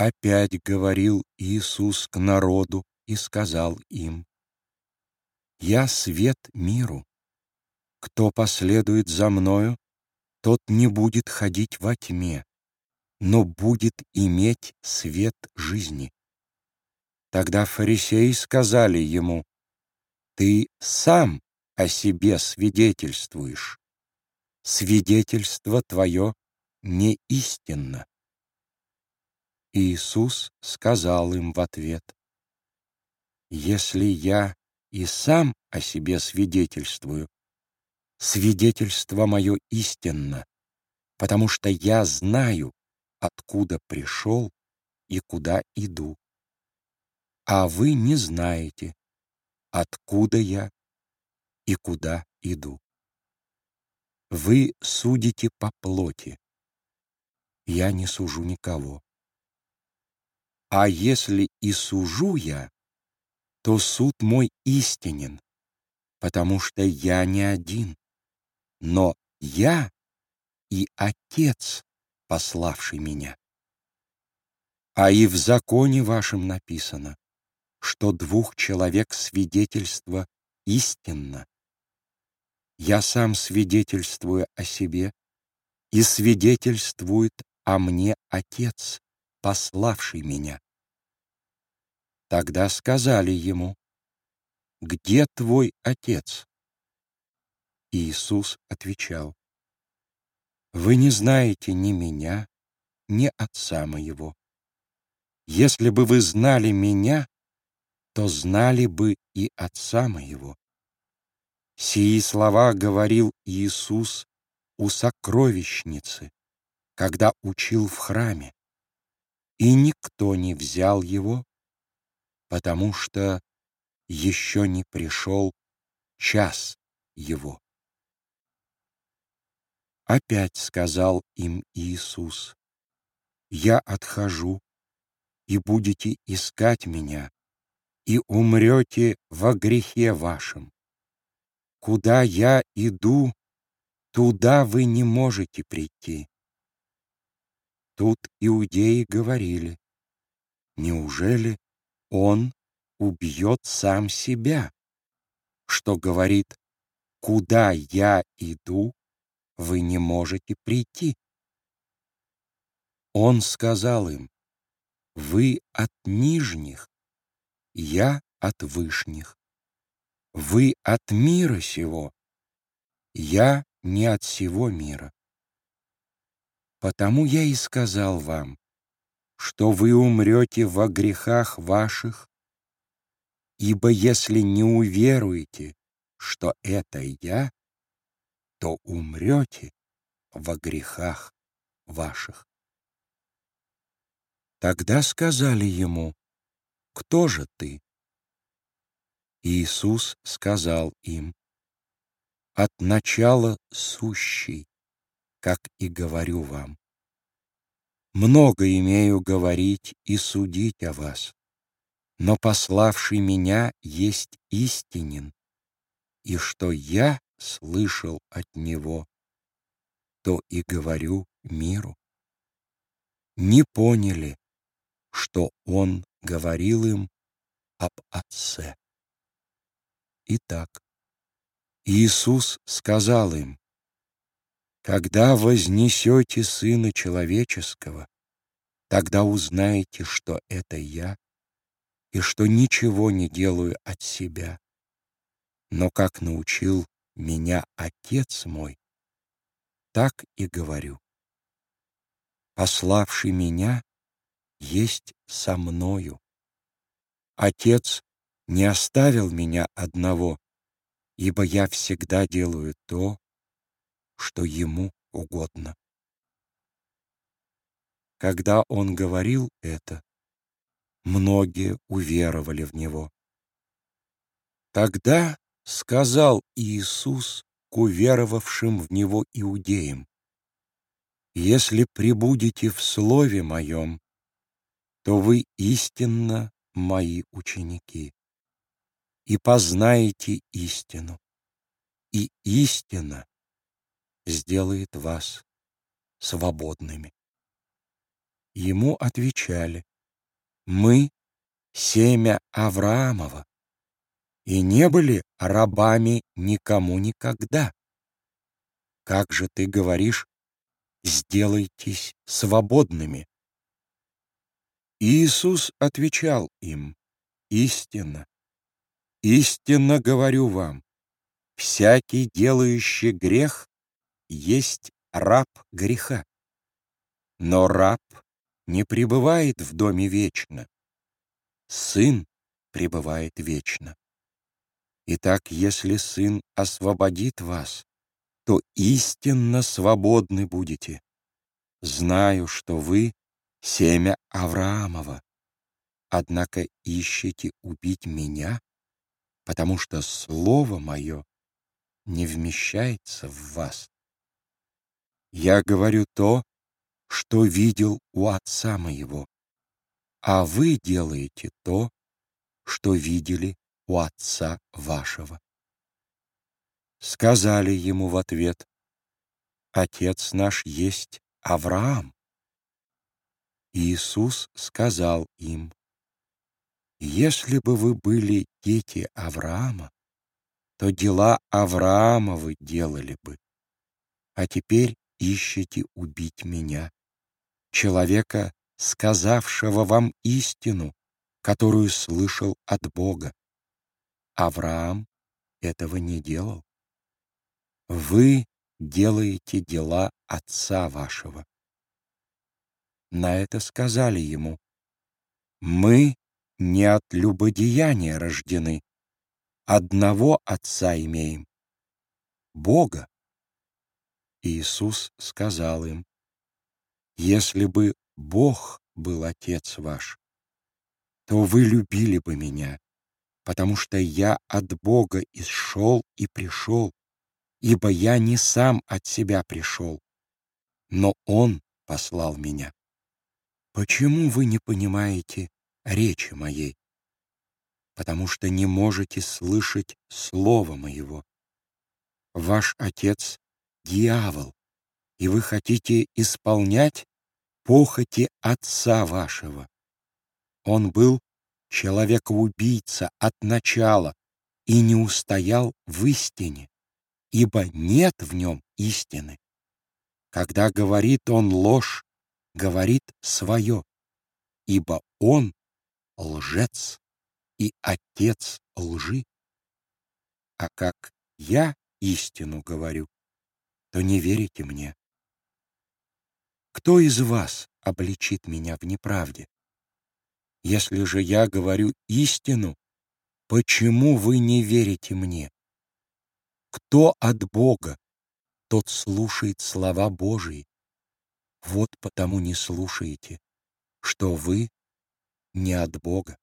Опять говорил Иисус к народу и сказал им, «Я свет миру. Кто последует за Мною, тот не будет ходить во тьме, но будет иметь свет жизни». Тогда фарисеи сказали ему, «Ты сам о себе свидетельствуешь. Свидетельство твое не истинно». Иисус сказал им в ответ, «Если я и сам о себе свидетельствую, свидетельство мое истинно, потому что я знаю, откуда пришел и куда иду. А вы не знаете, откуда я и куда иду. Вы судите по плоти. Я не сужу никого. А если и сужу я, то суд мой истинен, потому что я не один, но я и Отец, пославший меня. А и в законе вашем написано, что двух человек свидетельство истинно. Я сам свидетельствую о себе, и свидетельствует о мне Отец, пославший меня. Тогда сказали ему, «Где твой отец?» Иисус отвечал, «Вы не знаете ни меня, ни отца моего. Если бы вы знали меня, то знали бы и отца моего». Сии слова говорил Иисус у сокровищницы, когда учил в храме и никто не взял его, потому что еще не пришел час его. Опять сказал им Иисус, «Я отхожу, и будете искать Меня, и умрете во грехе вашем. Куда Я иду, туда вы не можете прийти». Тут иудеи говорили, неужели он убьет сам себя, что говорит, куда я иду, вы не можете прийти. Он сказал им, вы от нижних, я от вышних. Вы от мира сего, я не от всего мира. Потому я и сказал вам, что вы умрете во грехах ваших, ибо если не уверуете, что это я, то умрете во грехах ваших. Тогда сказали ему, «Кто же ты?» Иисус сказал им, «От начала сущий, как и говорю вам. Много имею говорить и судить о вас, но пославший меня есть истинен, и что я слышал от него, то и говорю миру. Не поняли, что он говорил им об Отце. Итак, Иисус сказал им, когда вознесете Сына Человеческого, тогда узнаете, что это Я, и что ничего не делаю от себя. Но как научил меня Отец мой, так и говорю. Пославший меня есть со мною. Отец не оставил меня одного, ибо я всегда делаю то, что ему угодно. Когда он говорил это, многие уверовали в него. Тогда сказал Иисус к уверовавшим в него иудеям, «Если прибудете в Слове Моем, то вы истинно Мои ученики, и познаете истину, и истина сделает вас свободными. Ему отвечали, Мы — семя Авраамова, и не были рабами никому никогда. Как же ты говоришь, сделайтесь свободными? Иисус отвечал им, истинно, истинно говорю вам, всякий делающий грех есть раб греха. Но раб не пребывает в доме вечно, сын пребывает вечно. Итак, если сын освободит вас, то истинно свободны будете. Знаю, что вы — семя Авраамова, однако ищете убить меня, потому что слово мое не вмещается в вас. Я говорю то, что видел у отца моего, а вы делаете то, что видели у отца вашего. Сказали ему в ответ, Отец наш есть Авраам. Иисус сказал им, Если бы вы были дети Авраама, то дела Авраамовы делали бы. А теперь ищете убить меня, человека, сказавшего вам истину, которую слышал от Бога. Авраам этого не делал. Вы делаете дела отца вашего. На это сказали ему, мы не от любодеяния рождены, одного Отца имеем — Бога. Иисус сказал им, «Если бы Бог был Отец ваш, то вы любили бы меня, потому что я от Бога исшел и пришел, ибо я не сам от себя пришел, но Он послал меня. Почему вы не понимаете речи моей? потому что не можете слышать слова моего. Ваш отец — дьявол, и вы хотите исполнять похоти отца вашего. Он был человекоубийца от начала и не устоял в истине, ибо нет в нем истины. Когда говорит он ложь, говорит свое, ибо он лжец и отец лжи. А как я истину говорю, то не верите мне. Кто из вас обличит меня в неправде? Если же я говорю истину, почему вы не верите мне? Кто от Бога, тот слушает слова Божии. Вот потому не слушаете, что вы не от Бога.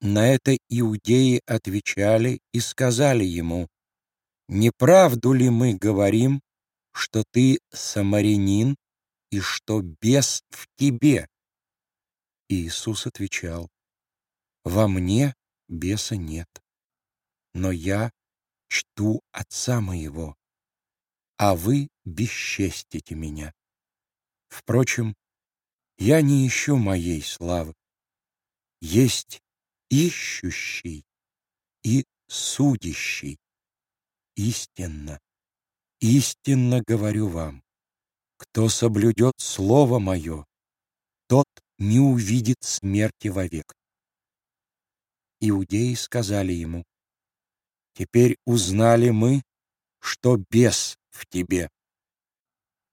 На это иудеи отвечали и сказали ему, «Не правду ли мы говорим, что ты самарянин и что бес в тебе?» Иисус отвечал, «Во мне беса нет, но я чту Отца моего, а вы бесчестите меня. Впрочем, я не ищу моей славы. Есть ищущий и судящий. Истинно, истинно говорю вам, кто соблюдет Слово Мое, тот не увидит смерти вовек. Иудеи сказали ему, «Теперь узнали мы, что бес в тебе.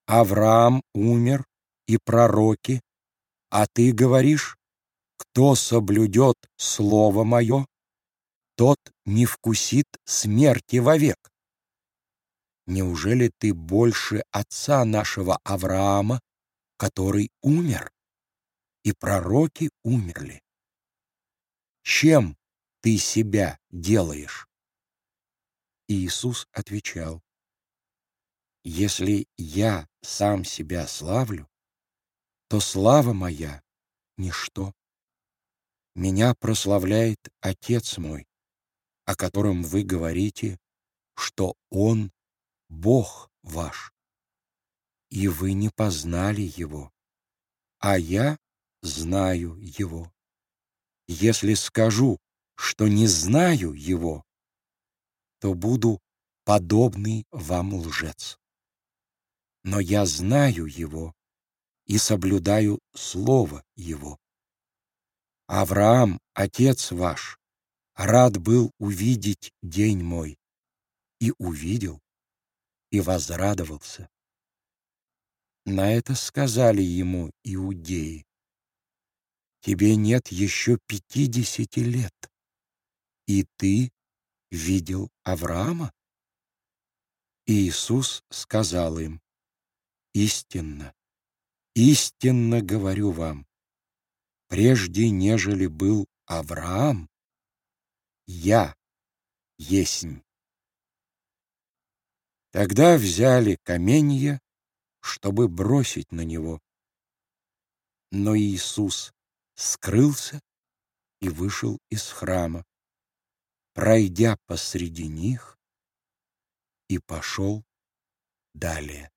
Авраам умер и пророки, а ты говоришь, кто соблюдет слово мое, тот не вкусит смерти вовек. Неужели ты больше отца нашего Авраама, который умер, и пророки умерли? Чем ты себя делаешь? Иисус отвечал, если я сам себя славлю, то слава моя — ничто. Меня прославляет Отец мой, о котором вы говорите, что Он — Бог ваш. И вы не познали Его, а я знаю его. Если скажу, что не знаю его, то буду подобный вам лжец. Но я знаю его и соблюдаю слово его. Авраам, отец ваш, рад был увидеть день мой, и увидел, и возрадовался. На это сказали ему иудеи, «Тебе нет еще пятидесяти лет, и ты видел Авраама?» И Иисус сказал им, «Истинно, истинно говорю вам, прежде нежели был Авраам, я есмь». Тогда взяли каменья, чтобы бросить на него. Но Иисус скрылся и вышел из храма, пройдя посреди них, и пошел далее.